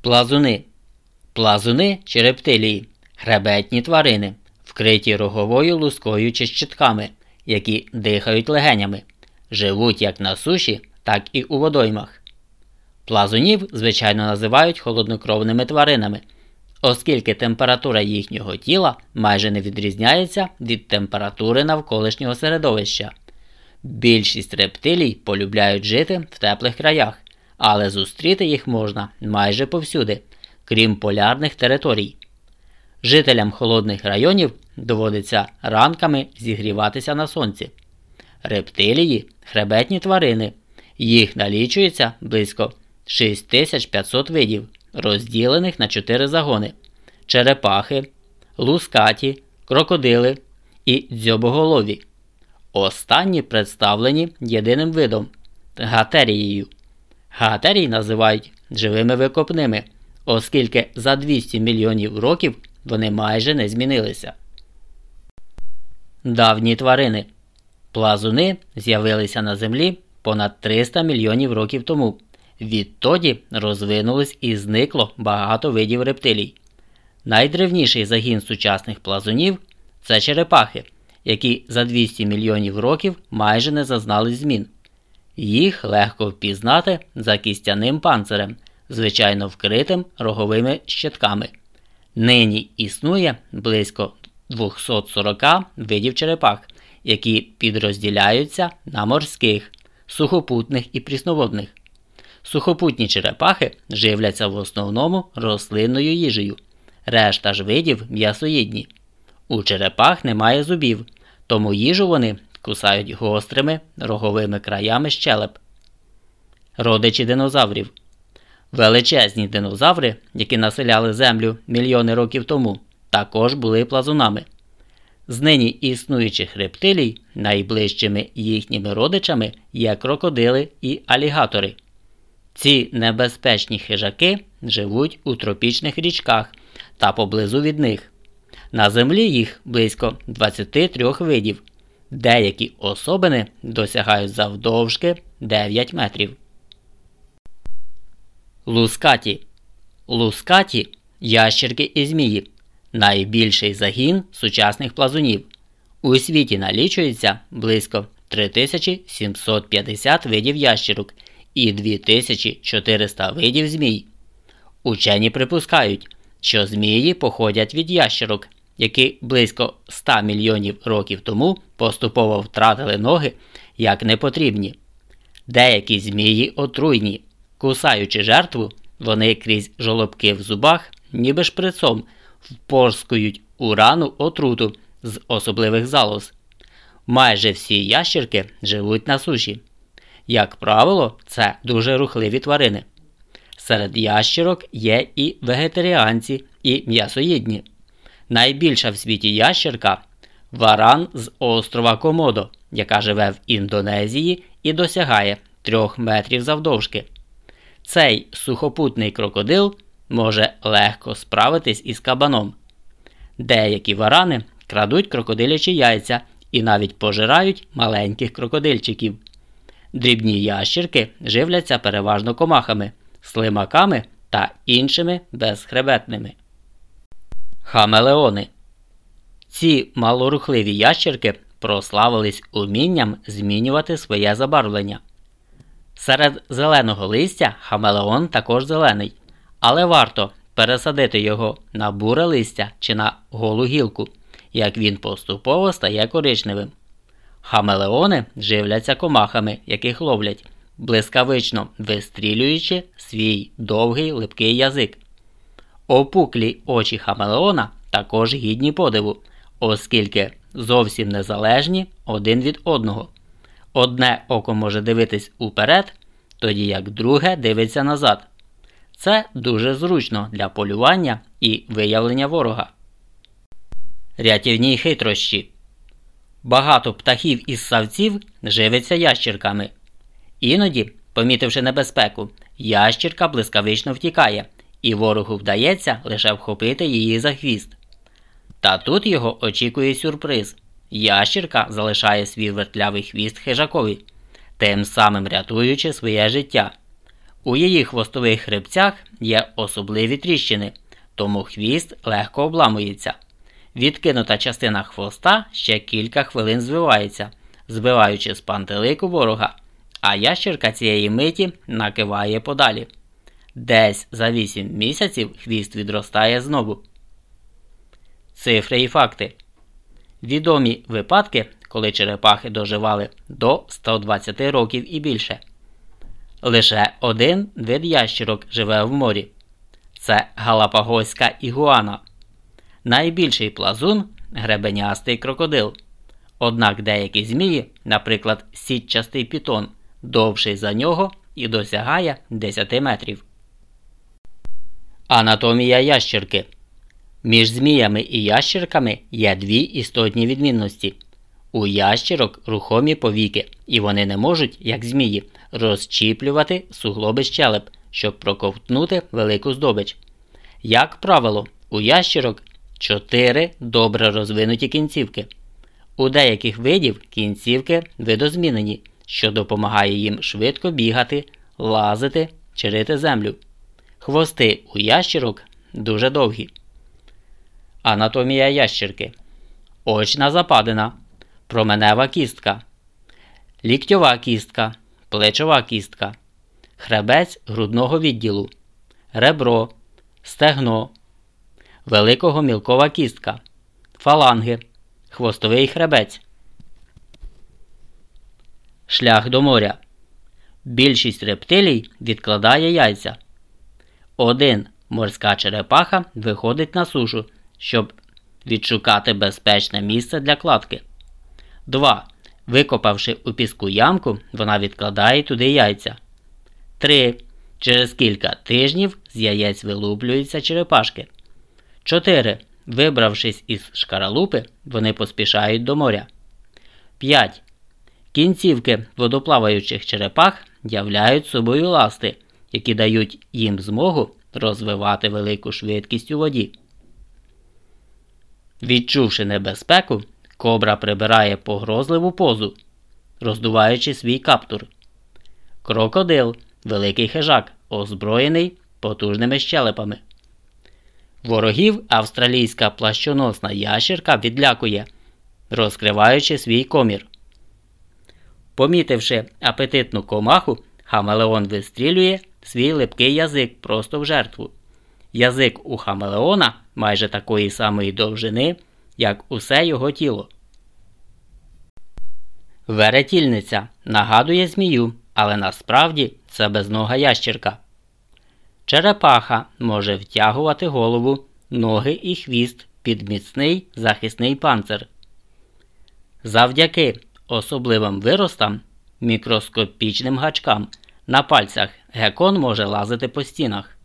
Плазуни. Плазуни чи рептилії хребетні тварини, вкриті роговою лускою чи щитками, які дихають легенями, живуть як на суші, так і у водоймах. Плазунів, звичайно, називають холоднокровними тваринами, оскільки температура їхнього тіла майже не відрізняється від температури навколишнього середовища. Більшість рептилій полюбляють жити в теплих краях, але зустріти їх можна майже повсюди, крім полярних територій. Жителям холодних районів доводиться ранками зігріватися на сонці. Рептилії хребетні тварини. Їх налічується близько 6500 видів, розділених на 4 загони: черепахи, лускаті, крокодили і дзьобоголові. Останні представлені єдиним видом гатерією. Гатерій називають живими викопними, оскільки за 200 мільйонів років вони майже не змінилися. Давні тварини. Плазуни з'явилися на Землі понад 300 мільйонів років тому. Відтоді розвинулось і зникло багато видів рептилій. Найдревніший загін сучасних плазунів це черепахи, які за 200 мільйонів років майже не зазнали змін. Їх легко впізнати за кістяним панцирем, звичайно вкритим роговими щитками. Нині існує близько 240 видів черепах, які підрозділяються на морських, сухопутних і прісноводних. Сухопутні черепахи живляться в основному рослинною їжею, решта ж видів м'ясоїдні. У черепах немає зубів, тому їжу вони кусають гострими роговими краями щелеп. Родичі динозаврів. Величезні динозаври, які населяли Землю мільйони років тому, також були плазунами. З нині існуючих рептилій найближчими їхніми родичами є крокодили і алігатори. Ці небезпечні хижаки живуть у тропічних річках та поблизу від них. На землі їх близько 23 видів, деякі особини досягають завдовжки 9 метрів. Лускаті. Лускаті ящерки і змії. Найбільший загін сучасних плазунів. У світі налічується близько 3750 видів ящерок і 2400 видів змій. Учені припускають, що змії походять від ящерок, які близько 100 мільйонів років тому поступово втратили ноги як непотрібні. Деякі змії отруйні, кусаючи жертву, вони крізь жолобки в зубах, ніби шприцом, впорскують у рану отруту з особливих залоз. Майже всі ящерки живуть на суші. Як правило, це дуже рухливі тварини. Серед ящерок є і вегетаріанці, і м'ясоїдні. Найбільша в світі ящерка варан з острова Комодо, яка живе в Індонезії і досягає 3 метрів завдовжки. Цей сухопутний крокодил може легко справитись із кабаном. Деякі варани крадуть крокодилячі яйця і навіть пожирають маленьких крокодильчиків. Дрібні ящірки живляться переважно комахами, слимаками та іншими безхребетними. Хамелеони. Ці малорухливі ящерки прославились умінням змінювати своє забарвлення. Серед зеленого листя хамелеон також зелений, але варто пересадити його на буре листя чи на голу гілку, як він поступово стає коричневим. Хамелеони живляться комахами, яких ловлять, блискавично вистрілюючи свій довгий липкий язик. Опуклі очі хамелеона також гідні подиву, оскільки зовсім незалежні один від одного. Одне око може дивитись уперед, тоді як друге дивиться назад. Це дуже зручно для полювання і виявлення ворога. Рятівні хитрощі. Багато птахів із савців живиться ящірками. Іноді, помітивши небезпеку, ящірка блискавично втікає, і ворогу вдається лише вхопити її за хвіст. Та тут його очікує сюрприз. Ящірка залишає свій вертлявий хвіст хижакові, тим самим рятуючи своє життя. У її хвостових хребцях є особливі тріщини, тому хвіст легко обламується. Відкинута частина хвоста ще кілька хвилин звивається, збиваючи з пантелику ворога, а ящерка цієї миті накиває подалі. Десь за 8 місяців хвіст відростає знову. Цифри і факти. Відомі випадки, коли черепахи доживали до 120 років і більше. Лише один вид ящерок живе в морі. Це Галапагоська ігуана. Найбільший плазун гребенястий крокодил. Однак деякі змії, наприклад, сітчастий пітон, довший за нього і досягає 10 метрів. Анатомія ящерки. Між зміями і ящерками є дві істотні відмінності. У ящерок рухомі повіки, і вони не можуть, як змії, розчіплювати суглоби щелеп, щоб проковтнути велику здобич. Як правило, у ящерок чотири добре розвинуті кінцівки. У деяких видів кінцівки видозмінені, що допомагає їм швидко бігати, лазити, черити землю. Хвости у ящерок дуже довгі. Анатомія ящерки. Очна западина. Променева кістка. Ліктьова кістка. Плечова кістка. Хребець грудного відділу. Ребро. Стегно. Великого мілкова кістка. Фаланги. Хвостовий хребець. Шлях до моря. Більшість рептилій відкладає яйця. Один морська черепаха виходить на сушу, щоб відшукати безпечне місце для кладки. 2. Викопавши у піску ямку, вона відкладає туди яйця. 3. Через кілька тижнів з яєць вилуплюються черепашки. 4. Вибравшись із шкаралупи, вони поспішають до моря. 5. Кінцівки водоплаваючих черепах являють собою ласти, які дають їм змогу розвивати велику швидкість у воді. Відчувши небезпеку, кобра прибирає погрозливу позу, роздуваючи свій каптур. Крокодил великий хижак, озброєний потужними щелепами. Ворогів австралійська плащоносна ящерка відлякує, розкриваючи свій комір. Помітивши апетитну комаху, Хамелеон вистрілює свій липкий язик просто в жертву. Язик у Хамелеона майже такої самої довжини, як усе його тіло. Веретільниця нагадує змію, але насправді це безнога ящерка. Черепаха може втягувати голову, ноги і хвіст під міцний захисний панцир. Завдяки особливим виростам, мікроскопічним гачкам на пальцях гекон може лазити по стінах.